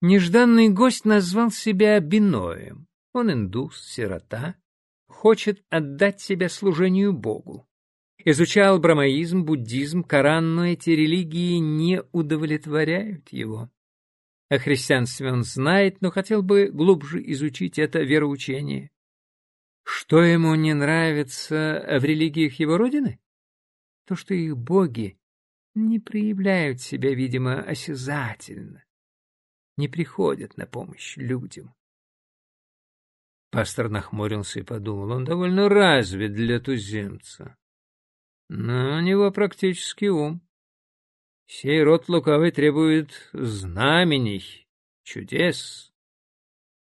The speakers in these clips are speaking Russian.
Нежданный гость назвал себя Биноем. Он индус, сирота, хочет отдать себя служению Богу. Изучал брамаизм, буддизм, Коран, но эти религии не удовлетворяют его. О христианстве он знает, но хотел бы глубже изучить это вероучение. Что ему не нравится в религиях его родины? То, что их боги не проявляют себя, видимо, осязательно, не приходят на помощь людям. Пастор нахмурился и подумал, он довольно развит для туземца. Но у него практически ум. Сей род лукавый требует знамений, чудес.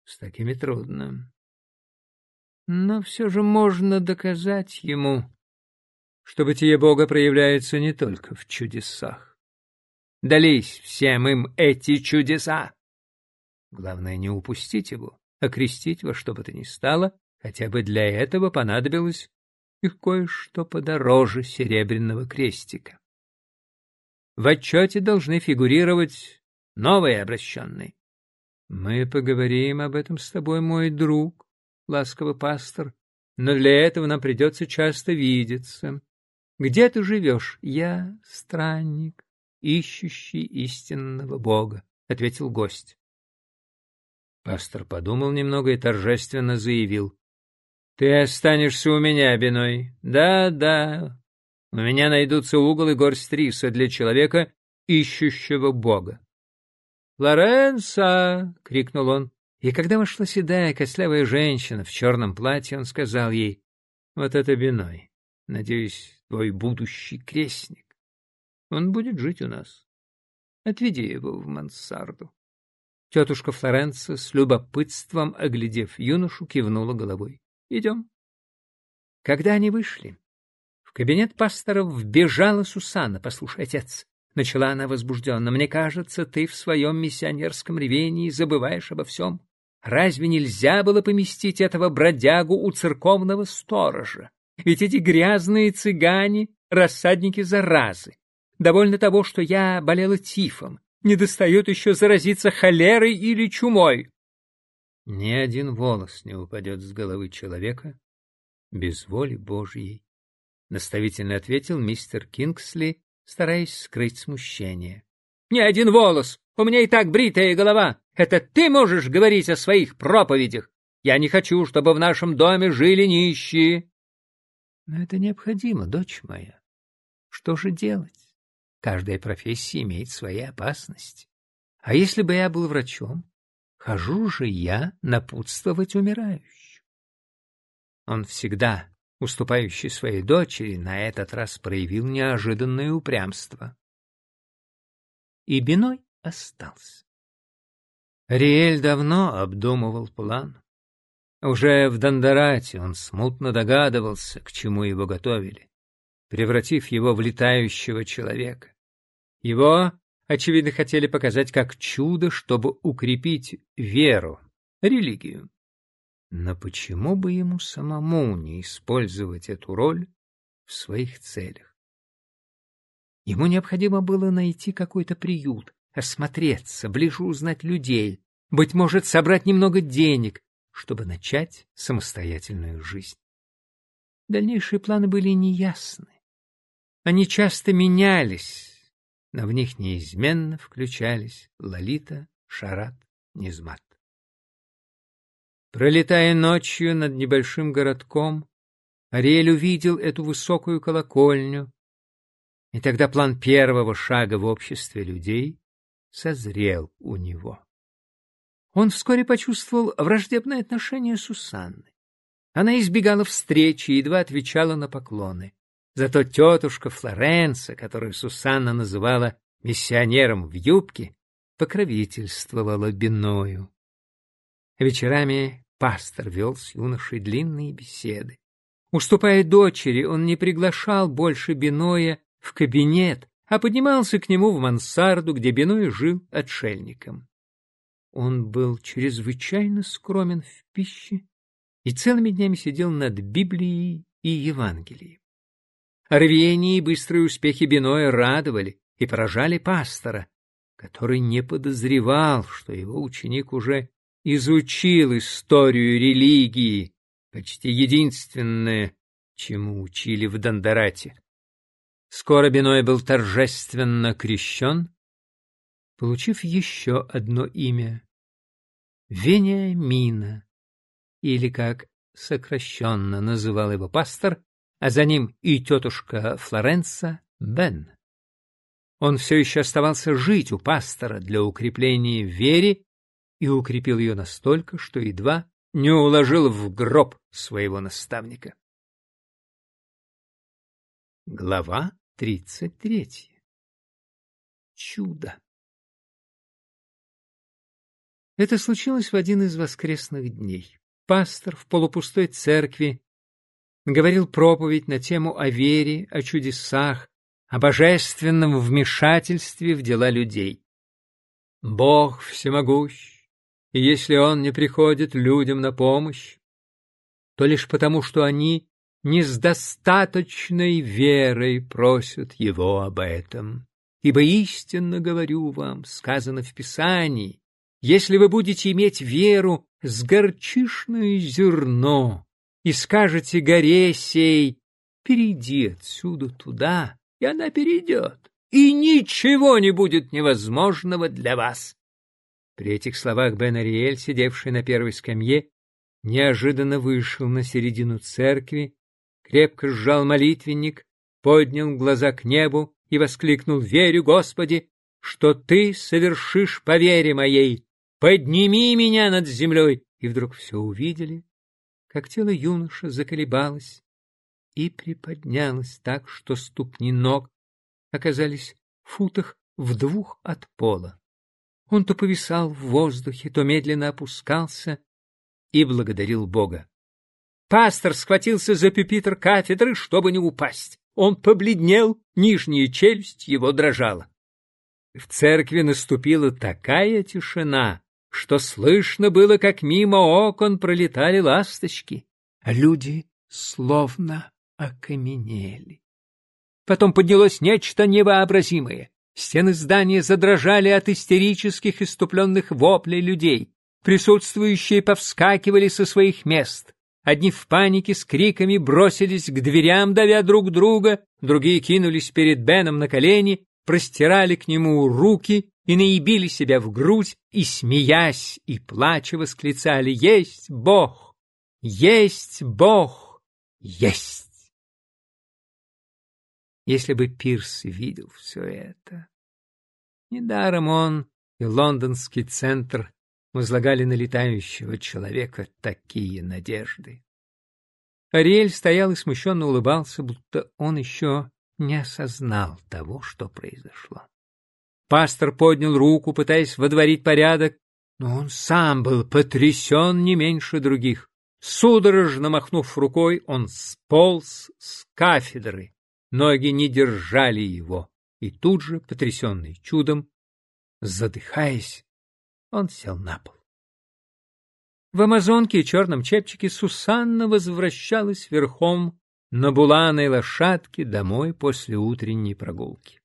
С такими трудно. Но все же можно доказать ему, что бытие Бога проявляется не только в чудесах. Дались всем им эти чудеса. Главное не упустить его, окрестить во что бы то ни стало, хотя бы для этого понадобилось и кое-что подороже серебряного крестика. В отчете должны фигурировать новые обращенные. Мы поговорим об этом с тобой, мой друг, ласковый пастор, но для этого нам придется часто видеться. Где ты живешь? Я странник, ищущий истинного Бога, — ответил гость. Пастор подумал немного и торжественно заявил. — Ты останешься у меня, Биной. Да, да. У меня найдутся угол и горсть риса для человека, ищущего Бога. «Лоренцо!» — крикнул он. И когда вошла седая костлявая женщина в черном платье, он сказал ей, «Вот это Биной. Надеюсь, твой будущий крестник. Он будет жить у нас. Отведи его в мансарду». Тетушка Флоренция с любопытством, оглядев юношу, кивнула головой. «Идем». Когда они вышли, в кабинет пастора вбежала Сусанна. «Послушай, отец», — начала она возбужденно, — «мне кажется, ты в своем миссионерском ревении забываешь обо всем. Разве нельзя было поместить этого бродягу у церковного сторожа? Ведь эти грязные цыгане — рассадники заразы. Довольно того, что я болела тифом, не достает еще заразиться холерой или чумой. Ни один волос не упадет с головы человека без воли Божьей, — наставительно ответил мистер Кингсли, стараясь скрыть смущение. — Ни один волос! У меня и так бритая голова! Это ты можешь говорить о своих проповедях! Я не хочу, чтобы в нашем доме жили нищие! — Но это необходимо, дочь моя. Что же делать? Каждая профессия имеет свои опасности. А если бы я был врачом, хожу же я напутствовать умирающих. Он всегда, уступающий своей дочери, на этот раз проявил неожиданное упрямство. И Биной остался. Риэль давно обдумывал план. Уже в Дондорате он смутно догадывался, к чему его готовили, превратив его в летающего человека. Его, очевидно, хотели показать как чудо, чтобы укрепить веру, религию. Но почему бы ему самому не использовать эту роль в своих целях? Ему необходимо было найти какой-то приют, осмотреться, ближе узнать людей, быть может, собрать немного денег, чтобы начать самостоятельную жизнь. Дальнейшие планы были неясны. Они часто менялись, но в них неизменно включались Лолита, Шарат, Низмат. Пролетая ночью над небольшим городком, Ариэль увидел эту высокую колокольню, и тогда план первого шага в обществе людей созрел у него. Он вскоре почувствовал враждебное отношение Сусанны. Она избегала встречи и едва отвечала на поклоны. Зато тетушка Флоренса, которую Сусанна называла миссионером в юбке, покровительствовала Биною. Вечерами пастор вел с юношей длинные беседы. Уступая дочери, он не приглашал больше Биноя в кабинет, а поднимался к нему в мансарду, где Биной жил отшельником. Он был чрезвычайно скромен в пище и целыми днями сидел над Библией и Евангелием. Рвение и быстрые успехи Биноя радовали и поражали пастора, который не подозревал, что его ученик уже изучил историю религии, почти единственное, чему учили в Дондорате. Скоро Биной был торжественно крещен, получив еще одно имя — Вениамина, или, как сокращенно называл его пастор, а за ним и тетушка Флоренца Бен. Он все еще оставался жить у пастора для укрепления в вере и укрепил ее настолько, что едва не уложил в гроб своего наставника. Глава тридцать третья. Чудо. Это случилось в один из воскресных дней. Пастор в полупустой церкви говорил проповедь на тему о вере, о чудесах, о божественном вмешательстве в дела людей. Бог всемогущ, и если Он не приходит людям на помощь, то лишь потому, что они не с достаточной верой просят Его об этом. Ибо истинно говорю вам, сказано в Писании, если вы будете иметь веру с горчишное зерно и скажете горе сей, перейди отсюда туда, и она перейдет, и ничего не будет невозможного для вас. При этих словах Бен Ариэль, сидевший на первой скамье, неожиданно вышел на середину церкви, крепко сжал молитвенник, поднял глаза к небу и воскликнул «Верю, Господи, что Ты совершишь по вере моей, Подними меня над землей!» И вдруг все увидели, как тело юноши заколебалось и приподнялось так, что ступни ног оказались в футах в двух от пола. Он то повисал в воздухе, то медленно опускался и благодарил Бога. Пастор схватился за пюпитр кафедры, чтобы не упасть. Он побледнел, нижняя челюсть его дрожала. В церкви наступила такая тишина, что слышно было, как мимо окон пролетали ласточки, а люди словно окаменели. Потом поднялось нечто невообразимое. Стены здания задрожали от истерических иступленных воплей людей. Присутствующие повскакивали со своих мест. Одни в панике с криками бросились к дверям, давя друг друга, другие кинулись перед Беном на колени, простирали к нему руки и наебили себя в грудь, и, смеясь и плача, восклицали «Есть Бог! Есть Бог! Есть!» Если бы Пирс видел все это. Недаром он и лондонский центр возлагали на летающего человека такие надежды. Ариэль стоял и смущенно улыбался, будто он еще не осознал того, что произошло. Пастор поднял руку, пытаясь водворить порядок, но он сам был потрясен не меньше других. Судорожно махнув рукой, он сполз с кафедры. Ноги не держали его, и тут же, потрясенный чудом, задыхаясь, он сел на пол. В амазонке и черном чепчике Сусанна возвращалась верхом на буланой лошадке домой после утренней прогулки.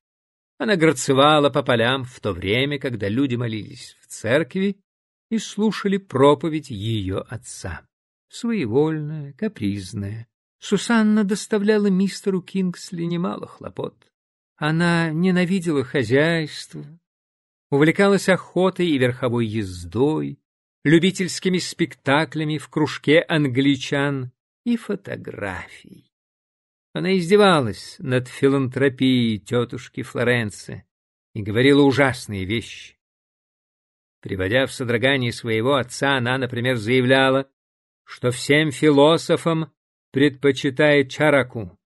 Она грацевала по полям в то время, когда люди молились в церкви и слушали проповедь ее отца. Своевольная, капризная, Сусанна доставляла мистеру Кингсли немало хлопот. Она ненавидела хозяйство, увлекалась охотой и верховой ездой, любительскими спектаклями в кружке англичан и фотографией. Она издевалась над филантропией тетушки Флоренции и говорила ужасные вещи. Приводя в содрогание своего отца, она, например, заявляла, что всем философам предпочитает Чараку,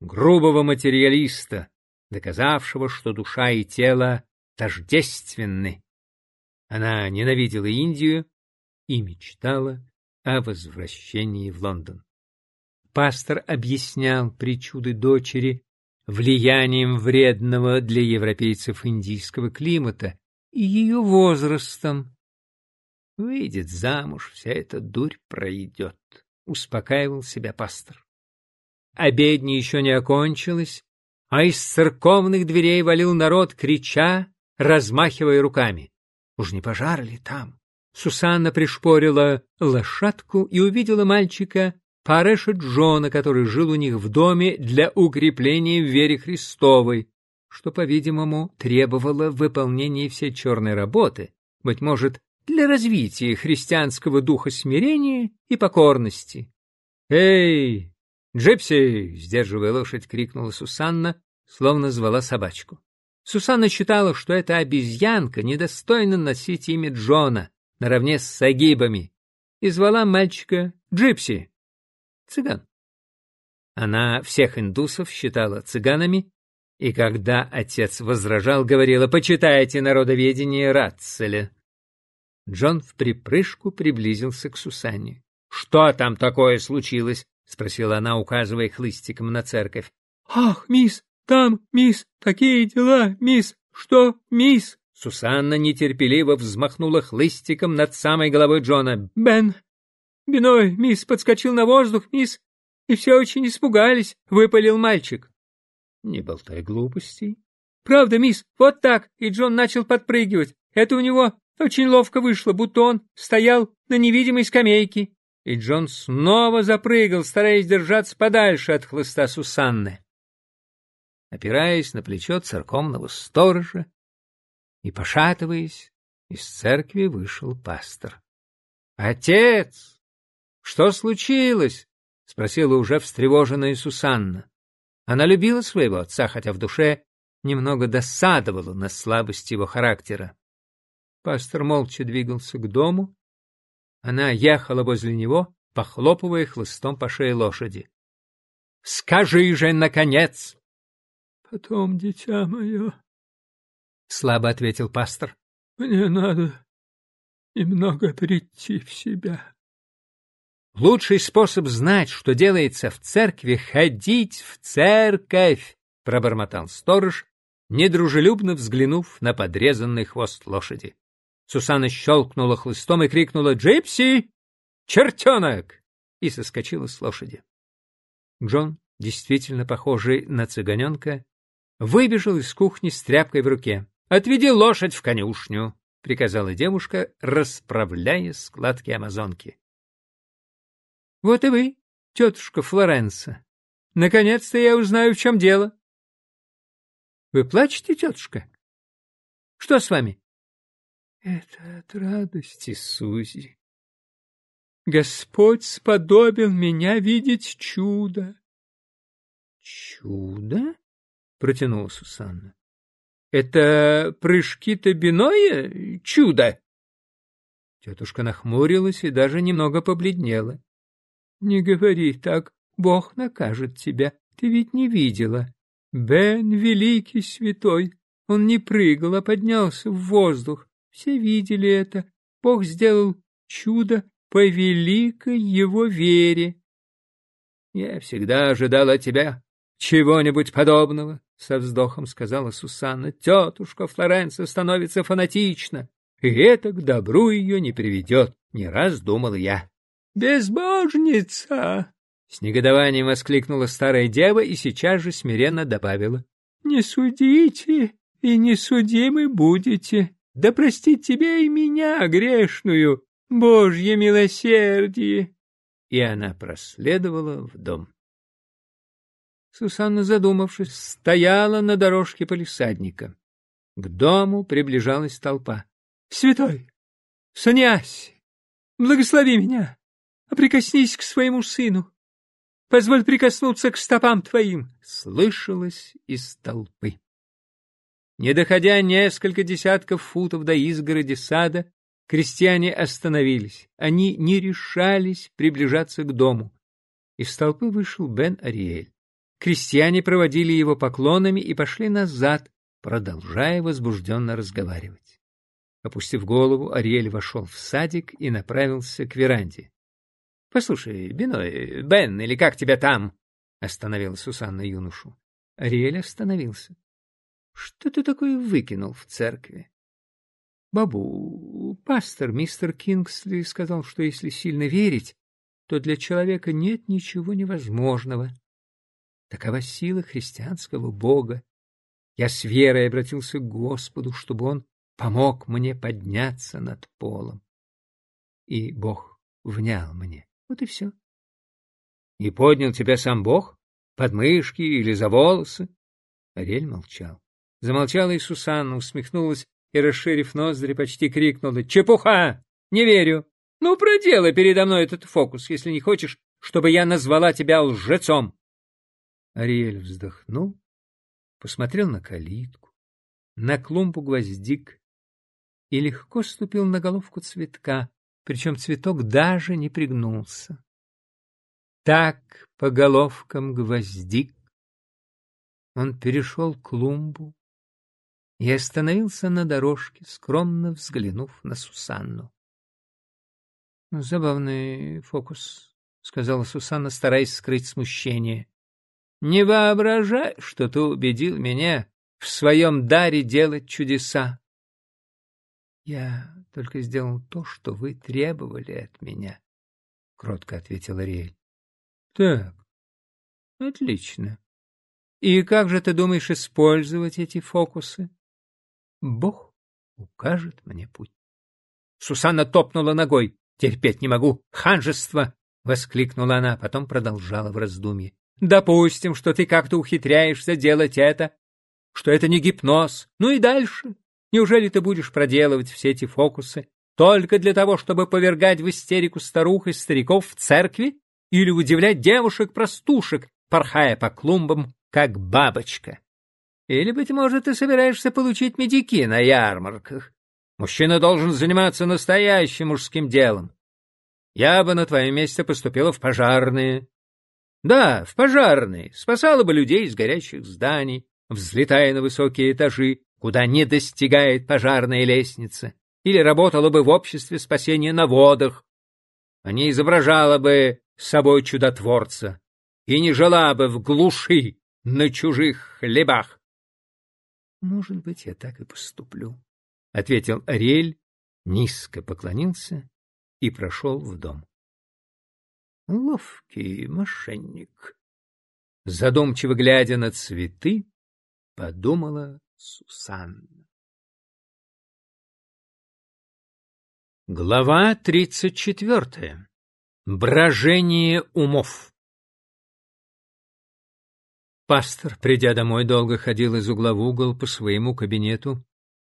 грубого материалиста, доказавшего, что душа и тело тождественны. Она ненавидела Индию и мечтала о возвращении в Лондон пастор объяснял причуды дочери влиянием вредного для европейцев индийского климата и ее возрастом. Выйдет замуж, вся эта дурь пройдет, — успокаивал себя пастор. Обедня еще не окончилась, а из церковных дверей валил народ, крича размахивая руками. Уж не пожар ли там? Сусанна пришпорила лошадку и увидела мальчика Пареша Джона, который жил у них в доме для укрепления в вере Христовой, что, по-видимому, требовало выполнения всей черной работы, быть может, для развития христианского духа смирения и покорности. «Эй, Джипси!» — сдерживая лошадь, крикнула Сусанна, словно звала собачку. Сусанна считала, что эта обезьянка недостойна носить имя Джона наравне с Сагибами, и звала мальчика Джипси, цыган. Она всех индусов считала цыганами, и когда отец возражал, говорила «почитайте народоведение Ратцеля». Джон в припрыжку приблизился к Сусанне. «Что там такое случилось?» — спросила она, указывая хлыстиком на церковь. «Ах, мисс, там, мисс, такие дела, мисс, что, мисс?» Сусанна нетерпеливо взмахнула хлыстиком над самой головой Джона. «Бен, Биной, мисс, подскочил на воздух, мисс, и все очень испугались», — выпалил мальчик. «Не болтай глупостей». «Правда, мисс, вот так», и Джон начал подпрыгивать. Это у него очень ловко вышло, будто он стоял на невидимой скамейке. И Джон снова запрыгал, стараясь держаться подальше от хлыста Сусанны. Опираясь на плечо церковного сторожа и пошатываясь, из церкви вышел пастор. — Отец! Что случилось? — спросила уже встревоженная Сусанна. Она любила своего отца, хотя в душе немного досадовала на слабость его характера. Пастор молча двигался к дому. Она ехала возле него, похлопывая хлыстом по шее лошади. — Скажи же, наконец! — Потом, дитя мое, — слабо ответил пастор. — Мне надо немного прийти в себя. Лучший способ знать, что делается в церкви, — ходить в церковь, — пробормотал сторож, недружелюбно взглянув на подрезанный хвост лошади. Сусанна щелкнула хлыстом и крикнула «Джипси! Чертенок!» и соскочила с лошади. Джон, действительно похожий на цыганенка, выбежал из кухни с тряпкой в руке. «Отведи лошадь в конюшню!» — приказала девушка, расправляя складки амазонки. «Вот и вы, тетушка Флоренса. Наконец-то я узнаю, в чем дело». «Вы плачете, тетушка? Что с вами?» Это от радости, Сузи. Господь сподобил меня видеть чудо. Чудо? Протянула Сусанна. Это прыжки-то биное чудо? Тетушка нахмурилась и даже немного побледнела. Не говори так, Бог накажет тебя. Ты ведь не видела. Бен великий святой. Он не прыгал, а поднялся в воздух. Все видели это. Бог сделал чудо по великой его вере. — Я всегда ожидала от тебя чего-нибудь подобного, — со вздохом сказала Сусанна. — Тетушка Флоренция становится фанатична, и это к добру ее не приведет, не раз думал я. — Безбожница! — с негодованием воскликнула старая дева и сейчас же смиренно добавила. — Не судите, и не судимы будете. Да простит тебя и меня, грешную, Божье милосердие!» И она проследовала в дом. Сусанна, задумавшись, стояла на дорожке полисадника. К дому приближалась толпа. «Святой! Санясь! Благослови меня! Прикоснись к своему сыну! Позволь прикоснуться к стопам твоим!» Слышалось из толпы. Не доходя несколько десятков футов до изгороди сада, крестьяне остановились. Они не решались приближаться к дому. Из толпы вышел Бен Ариэль. Крестьяне проводили его поклонами и пошли назад, продолжая возбужденно разговаривать. Опустив голову, Ариэль вошел в садик и направился к веранде. — Послушай, Биной, Бен, или как тебя там? — остановила Сусанна юношу. Ариэль остановился. Что ты такое выкинул в церкви? Бабу, пастор мистер Кингсли сказал, что если сильно верить, то для человека нет ничего невозможного. Такова сила христианского Бога. Я с верой обратился к Господу, чтобы Он помог мне подняться над полом. И Бог внял мне. Вот и все. — И поднял тебя сам Бог? Под мышки или за волосы? Ариэль молчал. Замолчала и Сусанна, усмехнулась и, расширив ноздри, почти крикнула. — Чепуха! Не верю! Ну, проделай передо мной этот фокус, если не хочешь, чтобы я назвала тебя лжецом. Ариэль вздохнул, посмотрел на калитку, на клумбу гвоздик и легко ступил на головку цветка, причем цветок даже не пригнулся. Так по головкам гвоздик он перешел клумбу и остановился на дорожке, скромно взглянув на Сусанну. — Забавный фокус, — сказала Сусанна, стараясь скрыть смущение. — Не воображай, что ты убедил меня в своем даре делать чудеса. — Я только сделал то, что вы требовали от меня, — кротко ответил Ариэль. — Так, отлично. И как же ты думаешь использовать эти фокусы? Бог укажет мне путь. Сусанна топнула ногой. «Терпеть не могу! Ханжество!» — воскликнула она, потом продолжала в раздумье. «Допустим, что ты как-то ухитряешься делать это, что это не гипноз. Ну и дальше. Неужели ты будешь проделывать все эти фокусы только для того, чтобы повергать в истерику старух и стариков в церкви или удивлять девушек-простушек, порхая по клумбам, как бабочка? Или, быть может, ты собираешься получить медики на ярмарках? Мужчина должен заниматься настоящим мужским делом. Я бы на твоем месте поступила в пожарные. Да, в пожарные. Спасала бы людей из горящих зданий, взлетая на высокие этажи, куда не достигает пожарная лестница, или работала бы в обществе спасения на водах, а не изображала бы собой чудотворца и не жила бы в глуши на чужих хлебах. — Может быть, я так и поступлю, — ответил Ариэль, низко поклонился и прошел в дом. — Ловкий мошенник. Задумчиво глядя на цветы, подумала Сусанна. Глава тридцать четвертая. Брожение умов. Пастор, придя домой, долго ходил из угла в угол по своему кабинету,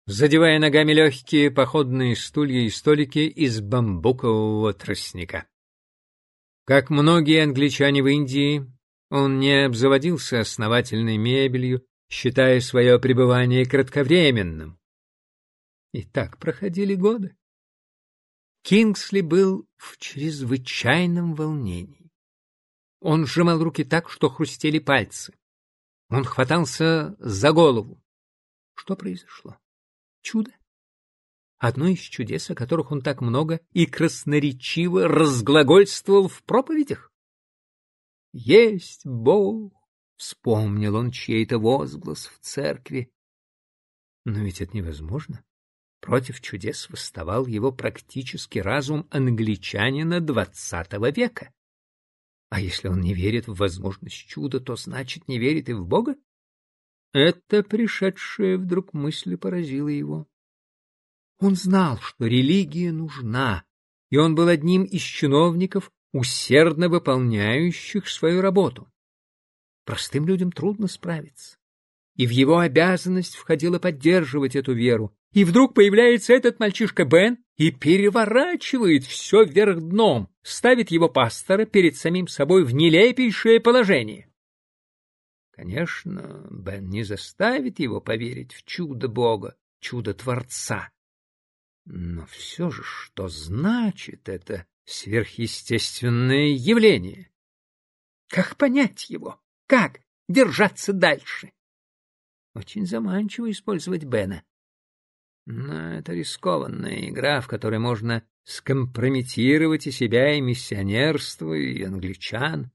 задевая ногами легкие походные стулья и столики из бамбукового тростника. Как многие англичане в Индии, он не обзаводился основательной мебелью считая свое пребывание кратковременным. И так проходили годы. Кингсли был в чрезвычайном волнении. Он сжимал руки так, что хрустели пальцы. Он хватался за голову. Что произошло? Чудо? Одно из чудес, о которых он так много и красноречиво разглагольствовал в проповедях? Есть Бог, Вспомнил он чей-то возглас в церкви. Но ведь это невозможно. Против чудес восставал его практический разум англичанина двадцатого века. А если он не верит в возможность чуда, то значит не верит и в Бога? Это пришедшая вдруг мысль поразила его. Он знал, что религия нужна, и он был одним из чиновников, усердно выполняющих свою работу. Простым людям трудно справиться. И в его обязанность входило поддерживать эту веру. И вдруг появляется этот мальчишка Бен и переворачивает все вверх дном, ставит его пастора перед самим собой в нелепейшее положение. Конечно, Бен не заставит его поверить в чудо Бога, чудо Творца. Но все же, что значит это сверхъестественное явление? Как понять его? Как держаться дальше? Очень заманчиво использовать Бена. Но это рискованная игра, в которой можно скомпрометировать и себя, и миссионерство, и англичан.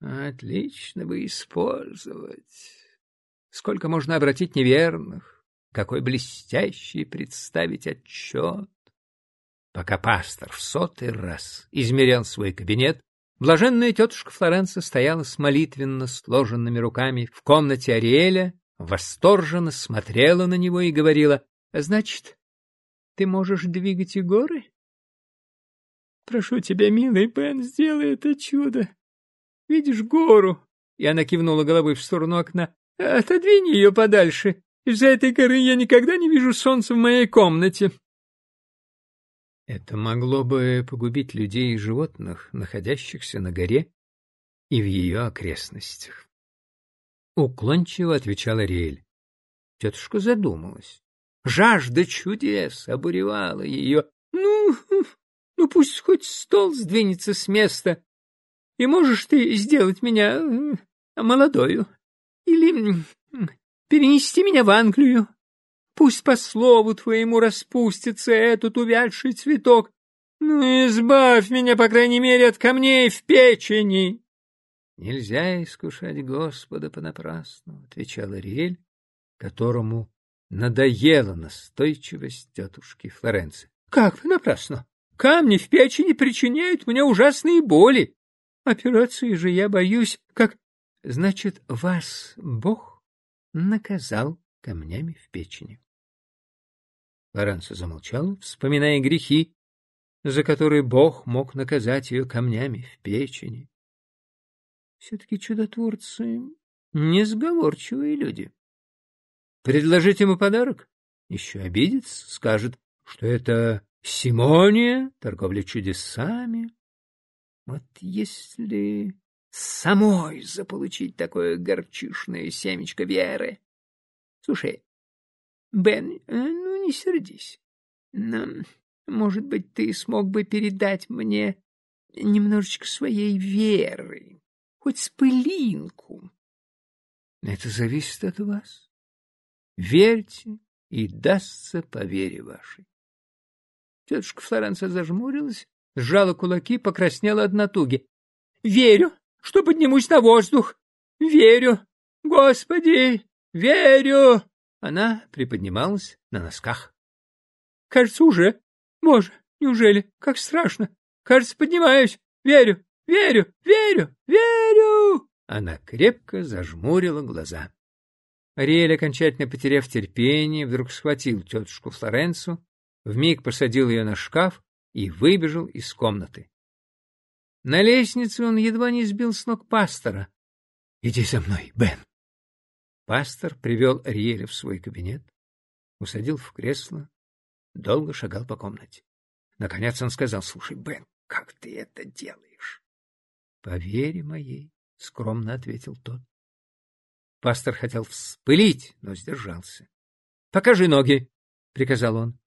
Отлично бы использовать. Сколько можно обратить неверных, какой блестящий представить отчет. Пока пастор в сотый раз измерял свой кабинет, Блаженная тетушка Флоренса стояла с молитвенно сложенными руками в комнате Ариэля восторженно смотрела на него и говорила, «Значит, ты можешь двигать и горы?» «Прошу тебя, милый Бен, сделай это чудо. Видишь гору?» И она кивнула головой в сторону окна. «Отодвинь ее подальше. Из-за этой горы я никогда не вижу солнца в моей комнате». Это могло бы погубить людей и животных, находящихся на горе и в ее окрестностях. Уклончиво отвечала Риэль. Тетушка задумалась. Жажда чудес обуревала ее. Ну, ну пусть хоть стол сдвинется с места. И можешь ты сделать меня э, молодою. Или перенести меня в Англию. Пусть по слову твоему распустится этот увядший цветок. Ну, избавь меня, по крайней мере, от камней в печени. Нельзя искушать Господа понапрасну, отвечал Ариэль, которому надоела настойчивость тетушки Флоренции. Как понапрасну? Камни в печени причиняют мне ужасные боли. Операции же я боюсь, как... Значит, вас Бог наказал камнями в печени. Флоренция замолчала, вспоминая грехи, за которые Бог мог наказать ее камнями в печени. Все-таки чудотворцы — несговорчивые люди. Предложить ему подарок? Еще обидится, скажет, что это Симония, торговля чудесами. Вот если самой заполучить такое горчишное семечко веры. Слушай, Бен, э, не сердись. Но, может быть, ты смог бы передать мне немножечко своей веры хоть с пылинку. Это зависит от вас. Верьте, и дастся по вере вашей. Тетушка Флоренция зажмурилась, сжала кулаки, покраснела от натуги. — Верю, что поднимусь на воздух. Верю. Господи, верю. Она приподнималась на носках. — Кажется, уже. Боже, неужели? Как страшно. Кажется, поднимаюсь. Верю, верю, верю, верю!» Она крепко зажмурила глаза. Ариэль, окончательно потеряв терпение, вдруг схватил тетушку Флоренцу, вмиг посадил ее на шкаф и выбежал из комнаты. На лестнице он едва не сбил с ног пастора. — Иди за мной, Бен. Пастор привел Ариэля в свой кабинет, усадил в кресло, долго шагал по комнате. Наконец он сказал, — Слушай, Бен, как ты это делаешь? — По вере моей, — скромно ответил тот. Пастор хотел вспылить, но сдержался. — Покажи ноги, — приказал он.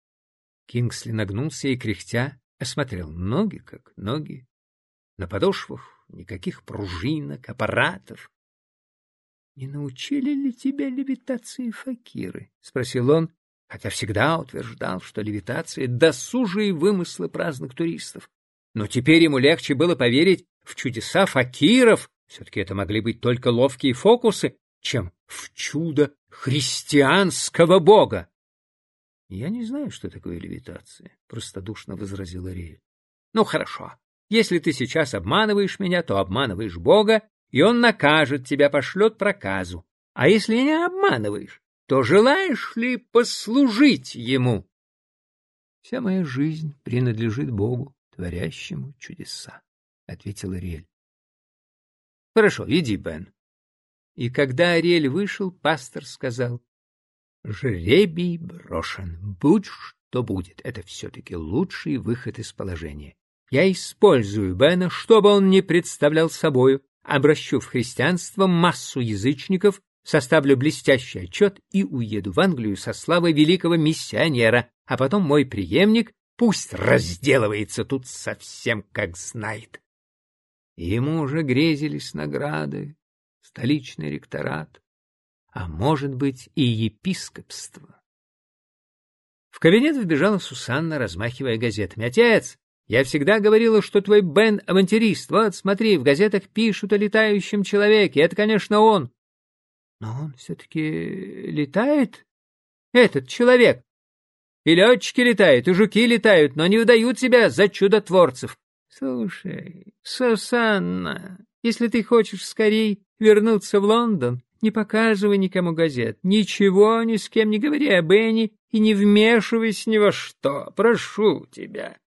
Кингсли нагнулся и, кряхтя, осмотрел ноги, как ноги. На подошвах никаких пружинок, аппаратов. — Не научили ли тебя левитации факиры? — спросил он, хотя всегда утверждал, что левитация — досужие вымыслы праздных туристов. Но теперь ему легче было поверить в чудеса факиров, все-таки это могли быть только ловкие фокусы, чем в чудо христианского бога. — Я не знаю, что такое левитация, — простодушно возразил Ариэль. — Ну, хорошо. Если ты сейчас обманываешь меня, то обманываешь Бога, и он накажет тебя, пошлет проказу. А если не обманываешь, то желаешь ли послужить ему? Вся моя жизнь принадлежит Богу, творящему чудеса ответил Ариэль. — Хорошо, иди, Бен. И когда Ариэль вышел, пастор сказал, — Жребий брошен, будь что будет, это все-таки лучший выход из положения. Я использую Бена, чтобы он не представлял собою, обращу в христианство массу язычников, составлю блестящий отчет и уеду в Англию со славой великого миссионера, а потом мой преемник пусть разделывается тут совсем как знает ему уже грезились награды, столичный ректорат, а может быть и епископство. В кабинет вбежала Сусанна, размахивая газетами. «Отец, я всегда говорила, что твой Бен — авантюрист. Вот, смотри, в газетах пишут о летающем человеке. Это, конечно, он. Но он все-таки летает? Этот человек. И летчики летают, и жуки летают, но не выдают себя за чудотворцев. Слушай, Сусанна, если ты хочешь скорей вернуться в Лондон, Не показывай никому газет, ничего ни с кем не говори о Бенни и не вмешивайся ни во что, прошу тебя.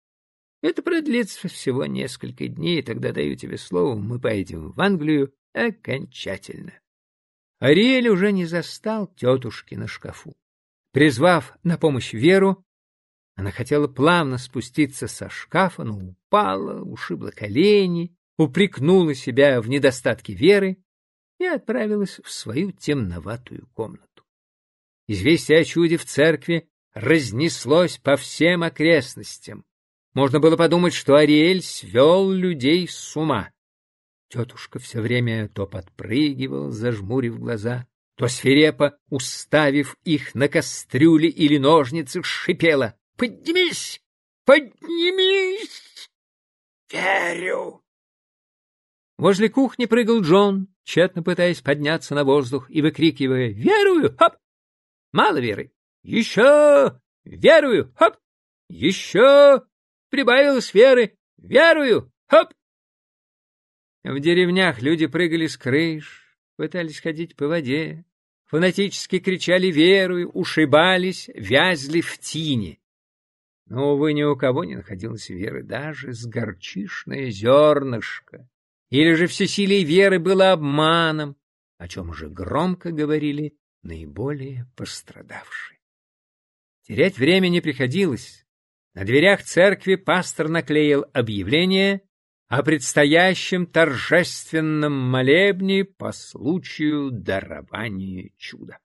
Это продлится всего несколько дней, тогда даю тебе слово, мы поедем в Англию окончательно. Ариэль уже не застал тетушки на шкафу. Призвав на помощь Веру, она хотела плавно спуститься со шкафа, но упала, ушибла колени, упрекнула себя в недостатке Веры и отправилась в свою темноватую комнату. Известие о чуде в церкви разнеслось по всем окрестностям. Можно было подумать, что Ариэль свел людей с ума. Тетушка все время то подпрыгивала, зажмурив глаза, то свирепо, уставив их на кастрюли или ножницы, шипела. «Поднимись! Поднимись! Верю!» Возле кухни прыгал Джон, тщетно пытаясь подняться на воздух и выкрикивая «Верую! Хоп!» Мало веры. «Еще! Верую! Хоп! Еще! Прибавилось веры! Верую! Хоп!» В деревнях люди прыгали с крыш, пытались ходить по воде, фанатически кричали «Верую!», ушибались, вязли в тине. Но, увы, ни у кого не находилось веры, даже с горчишное зернышко. Или же всесилие веры было обманом, о чем уже громко говорили наиболее пострадавшие. Терять время не приходилось. На дверях церкви пастор наклеил объявление о предстоящем торжественном молебне по случаю дарования чуда.